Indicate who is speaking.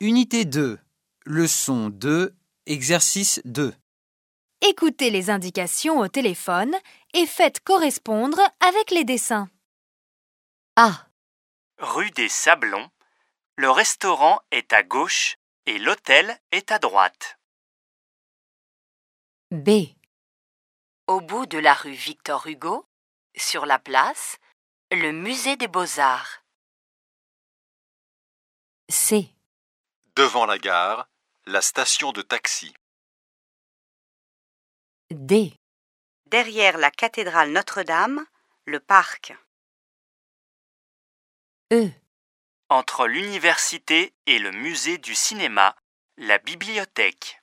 Speaker 1: Unité 2. Leçon 2. Exercice 2.
Speaker 2: Écoutez les indications au téléphone et faites correspondre avec les dessins. A.
Speaker 3: Rue des Sablons, le restaurant est à gauche et l'hôtel est à droite.
Speaker 2: B.
Speaker 4: Au bout de la rue Victor Hugo, sur la place, le musée des beaux-arts.
Speaker 2: C.
Speaker 5: Devant la gare, la station de taxi.
Speaker 2: D.
Speaker 6: Derrière la cathédrale Notre-Dame, le parc.
Speaker 2: E.
Speaker 3: Entre l'université et le musée du cinéma, la bibliothèque.